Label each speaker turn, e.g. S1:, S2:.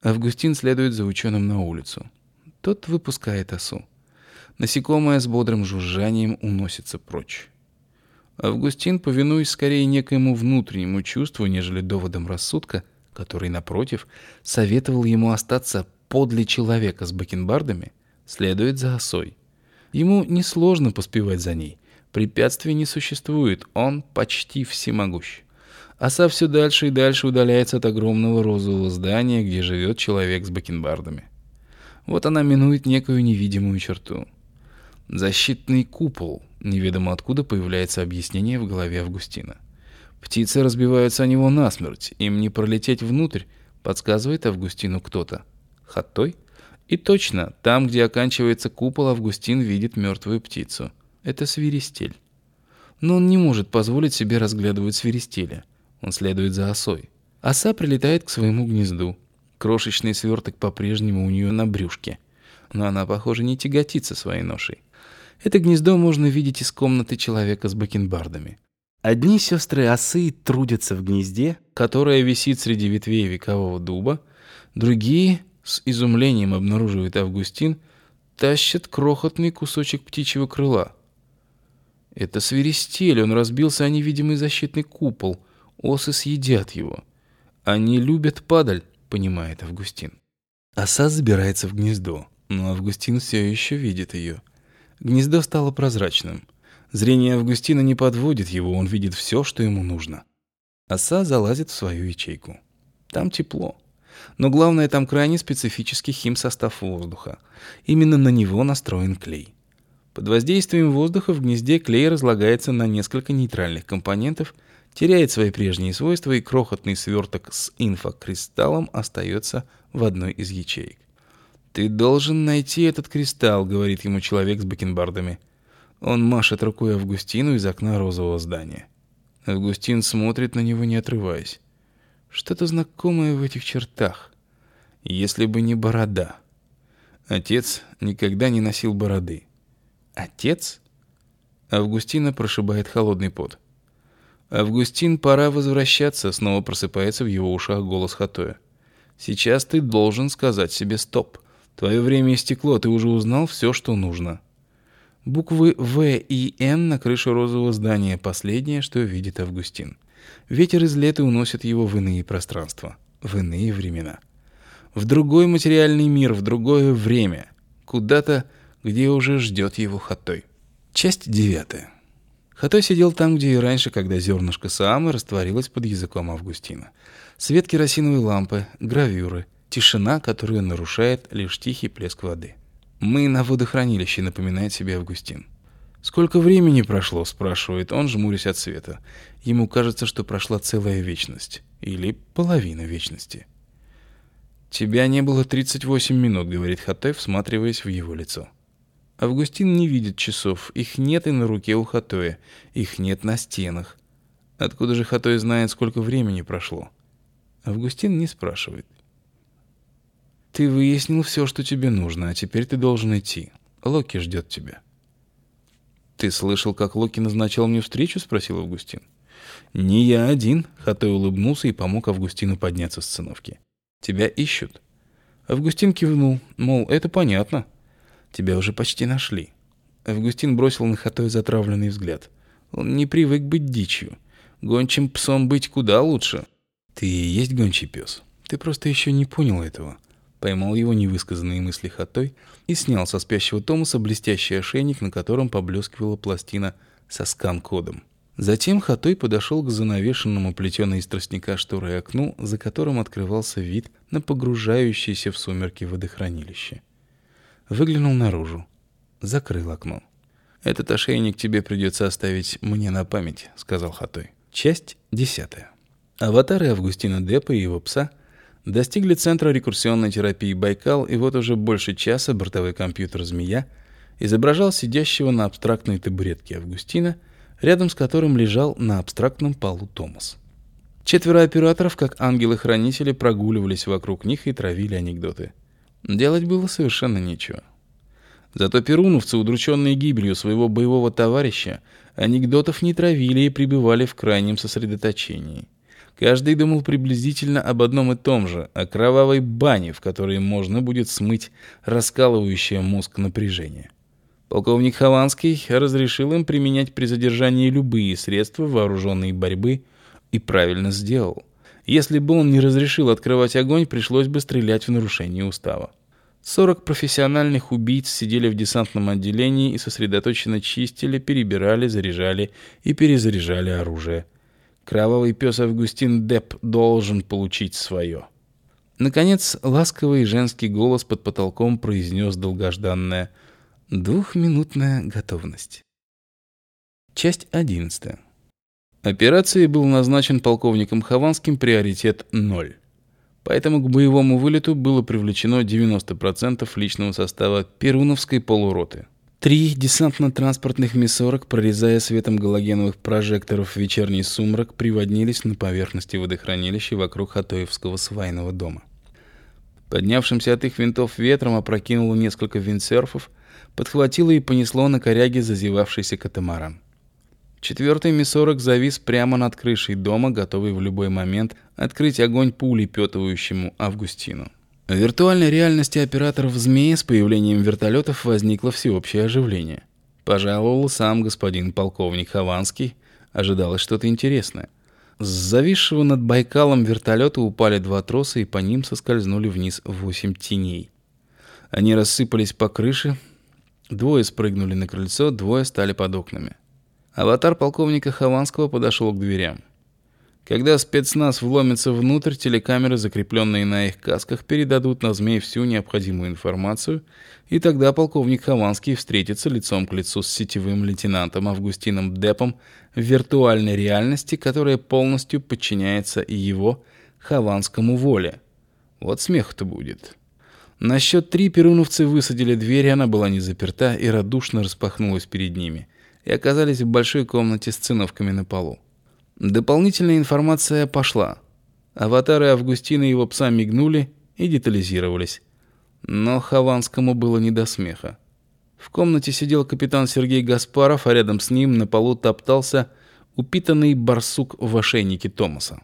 S1: Августин следует за ученым на улицу. Тот выпускает осу. Насекомое с бодрым жужжанием уносится прочь. Августин, повинуясь скорее некоему внутреннему чувству, нежели доводам рассудка, который, напротив, советовал ему остаться подле человека с бакенбардами, следует за осой. Ему несложно поспевать за ней. Препятствий не существует, он почти всемогущ. Оса все дальше и дальше удаляется от огромного розового здания, где живет человек с бакенбардами. Вот она минует некую невидимую черту. Защитный купол. Неведомо откуда появляется объяснение в голове Августина. Птицы разбиваются о него насмерть. Им не пролететь внутрь, подсказывает Августину кто-то. Хатой? И точно, там, где оканчивается купол, Августин видит мертвую птицу. Это свиристель. Но он не может позволить себе разглядывать свиристеля. Он следует за осой. Оса прилетает к своему гнезду. Крошечный сверток по-прежнему у нее на брюшке. Но она, похоже, не тяготится своей ношей. Это гнездо можно видеть из комнаты человека с бакенбардами. Одни сестры осы трудятся в гнезде, которое висит среди ветвей векового дуба, другие, с изумлением обнаруживает Августин, тащат крохотный кусочек птичьего крыла. Это свиристель, он разбился о невидимый защитный купол, Осы съедят его. Они любят падаль, понимает Августин. Оса забирается в гнездо, но Августин все еще видит ее. Гнездо стало прозрачным. Зрение Августина не подводит его, он видит все, что ему нужно. Оса залазит в свою ячейку. Там тепло. Но главное, там крайне специфический химсостав воздуха. Именно на него настроен клей. Под воздействием воздуха в гнезде клей разлагается на несколько нейтральных компонентов – теряет свои прежние свойства, и крохотный сверток с инфокристаллом остается в одной из ячеек. «Ты должен найти этот кристалл», — говорит ему человек с бакенбардами. Он машет рукой Августину из окна розового здания. Августин смотрит на него, не отрываясь. Что-то знакомое в этих чертах. Если бы не борода. Отец никогда не носил бороды. Отец? Августина прошибает холодный пот. «Августин, пора возвращаться», — снова просыпается в его ушах голос Хатоя. «Сейчас ты должен сказать себе стоп. Твое время истекло, ты уже узнал все, что нужно». Буквы «В» и «Н» на крыше розового здания — последнее, что видит Августин. Ветер из лета уносит его в иные пространства, в иные времена. В другой материальный мир, в другое время. Куда-то, где уже ждет его Хатой. Часть девятая. Хатой сидел там, где и раньше, когда зернышко Саамы растворилось под языком Августина. Свет керосиновой лампы, гравюры, тишина, которую нарушает лишь тихий плеск воды. «Мы на водохранилище», — напоминает себе Августин. «Сколько времени прошло?» — спрашивает он, жмурясь от света. Ему кажется, что прошла целая вечность. Или половина вечности. «Тебя не было 38 минут», — говорит Хатой, всматриваясь в его лицо. Августин не видит часов, их нет и на руке у Хатоя, их нет на стенах. Откуда же Хатой знает, сколько времени прошло? Августин не спрашивает. Ты выяснил все, что тебе нужно, а теперь ты должен идти. Локи ждет тебя. Ты слышал, как Локи назначил мне встречу? спросил Августин. Не я один, Хатой улыбнулся и помог Августину подняться с циновки. Тебя ищут. Августин кивнул, мол, это понятно. Тебя уже почти нашли. Августин бросил на Хатой затравленный взгляд. Он не привык быть дичью. Гончим псом быть куда лучше. Ты и есть гончий пес. Ты просто еще не понял этого. Поймал его невысказанные мысли Хатой и снял со спящего Томаса блестящий ошейник, на котором поблескивала пластина со скан-кодом. Затем Хатой подошел к занавешенному плетеной из тростника шторой окну, за которым открывался вид на погружающееся в сумерки водохранилище. Выглянул наружу. Закрыл окно. «Этот ошейник тебе придется оставить мне на память», — сказал Хатой. Часть десятая. Аватары Августина Деппа и его пса достигли центра рекурсионной терапии Байкал, и вот уже больше часа бортовой компьютер «Змея» изображал сидящего на абстрактной табуретке Августина, рядом с которым лежал на абстрактном полу Томас. Четверо операторов, как ангелы-хранители, прогуливались вокруг них и травили анекдоты — Делать было совершенно нечего. Зато перуновцы, удрученные гибелью своего боевого товарища, анекдотов не травили и пребывали в крайнем сосредоточении. Каждый думал приблизительно об одном и том же, о кровавой бане, в которой можно будет смыть раскалывающее мозг напряжение. Полковник Хованский разрешил им применять при задержании любые средства вооруженной борьбы и правильно сделал. Если бы он не разрешил открывать огонь, пришлось бы стрелять в нарушение устава. 40 профессиональных убийц сидели в десантном отделении и сосредоточенно чистили, перебирали, заряжали и перезаряжали оружие. Кровавый пес Августин Деп должен получить свое. Наконец, ласковый женский голос под потолком произнес долгожданное «Двухминутная готовность». Часть одиннадцатая. Операции был назначен полковником Хованским приоритет 0. Поэтому к боевому вылету было привлечено 90% личного состава Перуновской полуроты. Три десантно-транспортных Ми-40, прорезая светом галогеновых прожекторов вечерний сумрак, приводнились на поверхности водохранилища вокруг Хатоевского свайного дома. Поднявшимся от их винтов ветром опрокинуло несколько виндсерфов, подхватило и понесло на коряге зазевавшийся катамаран. Четвертый Ми-40 завис прямо над крышей дома, готовый в любой момент открыть огонь по улепетывающему Августину. В виртуальной реальности операторов «Змеи» с появлением вертолетов возникло всеобщее оживление. Пожаловал сам господин полковник Хованский. Ожидалось что-то интересное. С зависшего над Байкалом вертолета упали два троса, и по ним соскользнули вниз восемь теней. Они рассыпались по крыше. Двое спрыгнули на крыльцо, двое стали под окнами. Аватар полковника Хованского подошел к дверям. Когда спецназ вломится внутрь, телекамеры, закрепленные на их касках, передадут на змей всю необходимую информацию, и тогда полковник Хованский встретится лицом к лицу с сетевым лейтенантом Августином Депом в виртуальной реальности, которая полностью подчиняется его, Хованскому, воле. Вот смех-то будет. На счет три перуновцы высадили дверь, она была не заперта и радушно распахнулась перед ними, и оказались в большой комнате с циновками на полу. Дополнительная информация пошла. Аватары Августина и его пса мигнули и детализировались. Но Хованскому было не до смеха. В комнате сидел капитан Сергей Гаспаров, а рядом с ним на полу топтался упитанный барсук в ошейнике Томаса.